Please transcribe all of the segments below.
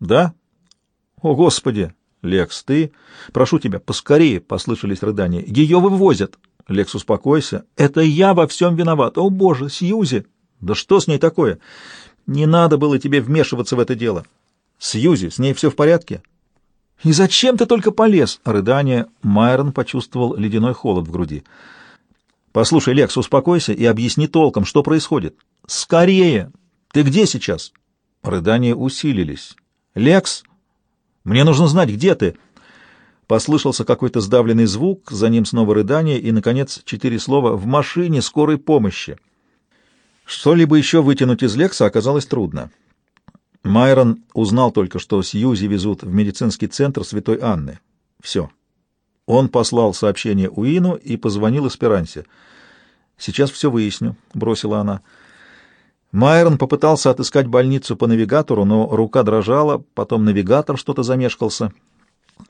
Да? О, Господи! Лекс, ты... Прошу тебя, поскорее, — послышались рыдания. Ее вывозят. Лекс, успокойся. Это я во всем виноват. О, Боже, Сьюзи! Да что с ней такое? Не надо было тебе вмешиваться в это дело. Сьюзи, с ней все в порядке? И зачем ты только полез? Рыдание. Майрон почувствовал ледяной холод в груди. Послушай, Лекс, успокойся и объясни толком, что происходит. Скорее! Ты где сейчас? Рыдания усилились. Лекс, мне нужно знать, где ты. Послышался какой-то сдавленный звук, за ним снова рыдание и, наконец, четыре слова «в машине скорой помощи». Что-либо еще вытянуть из Лекса оказалось трудно. Майрон узнал только, что Сьюзи везут в медицинский центр Святой Анны. Все. Он послал сообщение Уину и позвонил Эсперансе. «Сейчас все выясню», — бросила она. Майрон попытался отыскать больницу по навигатору, но рука дрожала, потом навигатор что-то замешкался.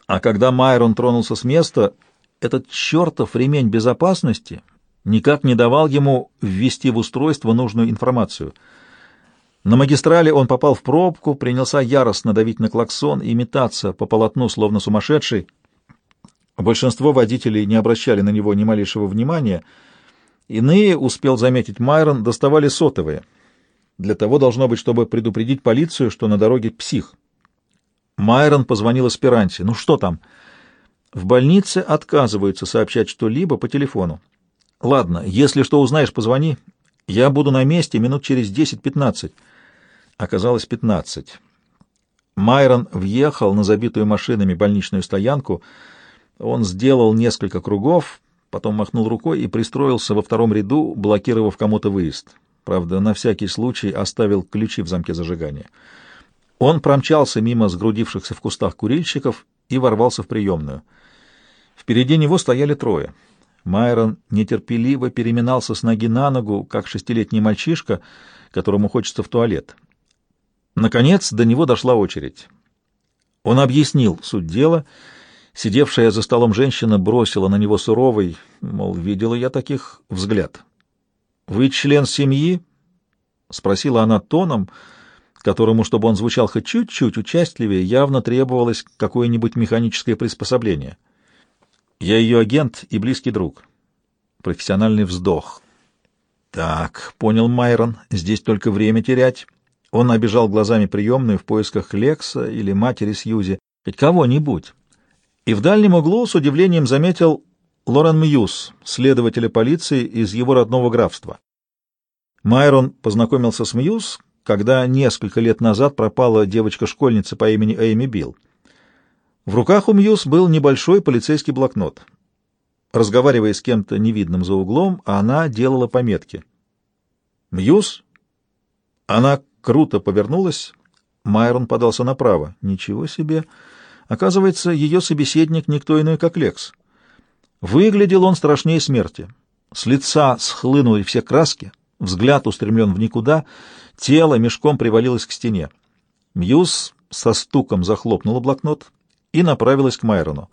А когда Майрон тронулся с места, этот чертов ремень безопасности никак не давал ему ввести в устройство нужную информацию. На магистрали он попал в пробку, принялся яростно давить на клаксон и метаться по полотну, словно сумасшедший. Большинство водителей не обращали на него ни малейшего внимания. Иные, успел заметить Майрон, доставали сотовые. Для того должно быть, чтобы предупредить полицию, что на дороге псих. Майрон позвонил аспиранте. «Ну что там?» «В больнице отказываются сообщать что-либо по телефону. Ладно, если что узнаешь, позвони. Я буду на месте минут через 10-15. Оказалось 15. Майрон въехал на забитую машинами больничную стоянку. Он сделал несколько кругов, потом махнул рукой и пристроился во втором ряду, блокировав кому-то выезд. Правда, на всякий случай оставил ключи в замке зажигания. Он промчался мимо сгрудившихся в кустах курильщиков и ворвался в приемную. Впереди него стояли трое — Майрон нетерпеливо переминался с ноги на ногу, как шестилетний мальчишка, которому хочется в туалет. Наконец до него дошла очередь. Он объяснил суть дела. Сидевшая за столом женщина бросила на него суровый, мол, видела я таких, взгляд. «Вы член семьи?» — спросила она тоном, которому, чтобы он звучал хоть чуть-чуть участливее, явно требовалось какое-нибудь механическое приспособление — я ее агент и близкий друг. Профессиональный вздох. Так, понял Майрон, здесь только время терять. Он обежал глазами приемную в поисках Лекса или матери Сьюзи, хоть кого-нибудь. И в дальнем углу с удивлением заметил Лорен Мьюз, следователя полиции из его родного графства. Майрон познакомился с Мьюз, когда несколько лет назад пропала девочка-школьница по имени Эйми Билл. В руках у Мьюз был небольшой полицейский блокнот. Разговаривая с кем-то невидным за углом, она делала пометки. «Мьюз?» Она круто повернулась. Майрон подался направо. «Ничего себе!» Оказывается, ее собеседник никто иной, как Лекс. Выглядел он страшнее смерти. С лица схлынули все краски, взгляд устремлен в никуда, тело мешком привалилось к стене. Мьюз со стуком захлопнула блокнот, и направилась к Майрону.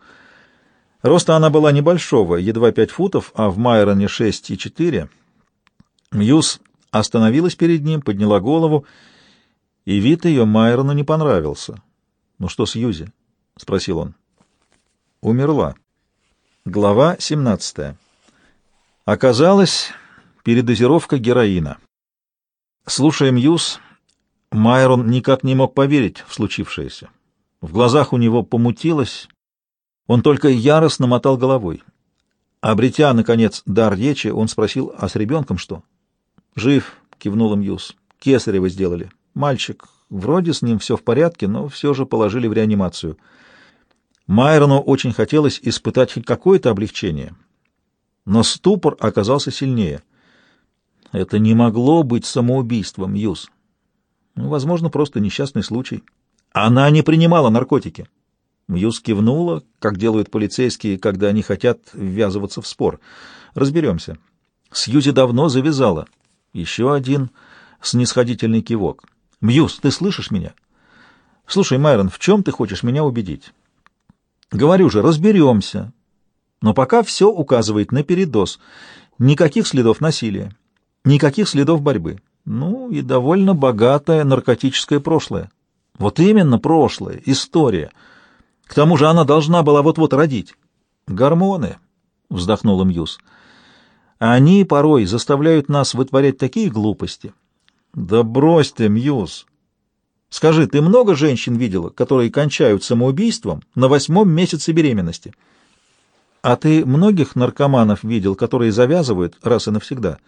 Роста она была небольшого, едва пять футов, а в Майроне шесть и четыре. Мьюз остановилась перед ним, подняла голову, и вид ее Майрону не понравился. — Ну что с Юзи? — спросил он. — Умерла. Глава семнадцатая. Оказалось, передозировка героина. Слушая Мьюз, Майрон никак не мог поверить в случившееся. В глазах у него помутилось, он только яростно мотал головой. Обретя, наконец, дар речи, он спросил, а с ребенком что? «Жив», — кивнул Юс. «Кесарево сделали. Мальчик. Вроде с ним все в порядке, но все же положили в реанимацию». Майрону очень хотелось испытать хоть какое-то облегчение. Но ступор оказался сильнее. Это не могло быть самоубийством, Юс. Ну, возможно, просто несчастный случай. Она не принимала наркотики. Мьюз кивнула, как делают полицейские, когда они хотят ввязываться в спор. Разберемся. Сьюзи давно завязала. Еще один снисходительный кивок. Мьюз, ты слышишь меня? Слушай, Майрон, в чем ты хочешь меня убедить? Говорю же, разберемся. Но пока все указывает на передоз. Никаких следов насилия, никаких следов борьбы. Ну и довольно богатое наркотическое прошлое. Вот именно прошлое, история. К тому же она должна была вот-вот родить. Гормоны, вздохнул Мьюз. Они порой заставляют нас вытворять такие глупости. Да брось ты, Мьюз. Скажи, ты много женщин видела, которые кончают самоубийством на восьмом месяце беременности? А ты многих наркоманов видел, которые завязывают раз и навсегда?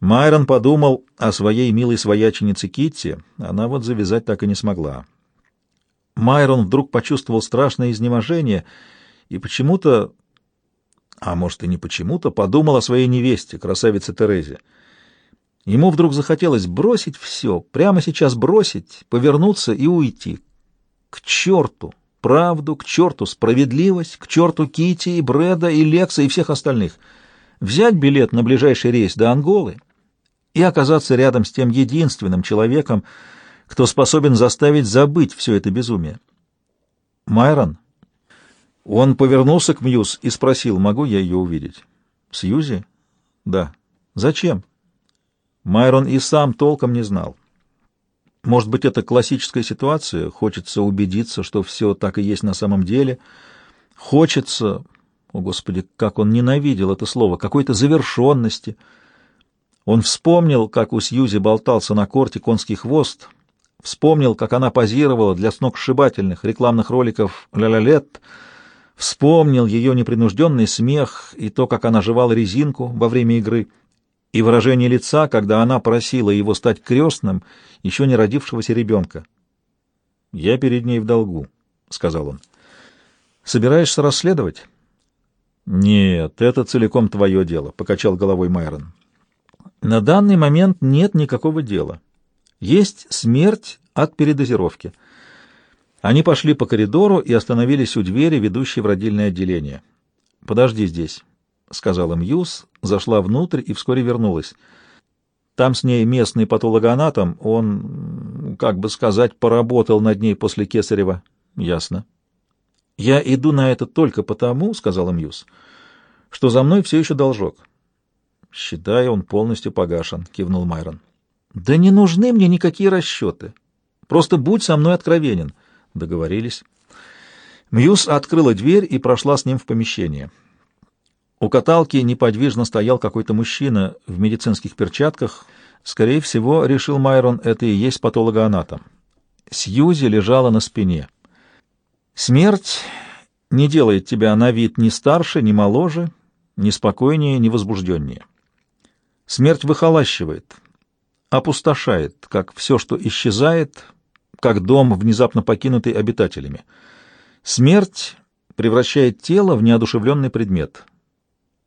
Майрон подумал о своей милой свояченице Китти. Она вот завязать так и не смогла. Майрон вдруг почувствовал страшное изнеможение и почему-то, а может и не почему-то, подумал о своей невесте, красавице Терезе. Ему вдруг захотелось бросить все, прямо сейчас бросить, повернуться и уйти. К черту! Правду, к черту справедливость, к черту Кити и Брэда и Лекса и всех остальных. Взять билет на ближайший рейс до Анголы и оказаться рядом с тем единственным человеком, кто способен заставить забыть все это безумие. Майрон. Он повернулся к Мьюз и спросил, могу я ее увидеть. Сьюзи? Да. Зачем? Майрон и сам толком не знал. Может быть, это классическая ситуация, хочется убедиться, что все так и есть на самом деле. Хочется, о господи, как он ненавидел это слово, какой-то завершенности. Он вспомнил, как у Сьюзи болтался на корте конский хвост, вспомнил, как она позировала для сногсшибательных рекламных роликов «Ля-ля лет», вспомнил ее непринужденный смех и то, как она жевала резинку во время игры — и выражение лица, когда она просила его стать крестным еще не родившегося ребенка. «Я перед ней в долгу», — сказал он. «Собираешься расследовать?» «Нет, это целиком твое дело», — покачал головой Майрон. «На данный момент нет никакого дела. Есть смерть от передозировки». Они пошли по коридору и остановились у двери, ведущей в родильное отделение. «Подожди здесь», — сказала Мьюз, зашла внутрь и вскоре вернулась. Там с ней местный патологоанатом, он, как бы сказать, поработал над ней после Кесарева. Ясно. Я иду на это только потому, — сказала Мьюз, — что за мной все еще должок. Считаю, он полностью погашен, — кивнул Майрон. Да не нужны мне никакие расчеты. Просто будь со мной откровенен. Договорились. Мьюз открыла дверь и прошла с ним в помещение. У каталки неподвижно стоял какой-то мужчина в медицинских перчатках. Скорее всего, решил Майрон, это и есть патологоанатом. Сьюзи лежала на спине. Смерть не делает тебя на вид ни старше, ни моложе, ни спокойнее, ни возбужденнее. Смерть выхолащивает, опустошает, как все, что исчезает, как дом, внезапно покинутый обитателями. Смерть превращает тело в неодушевленный предмет —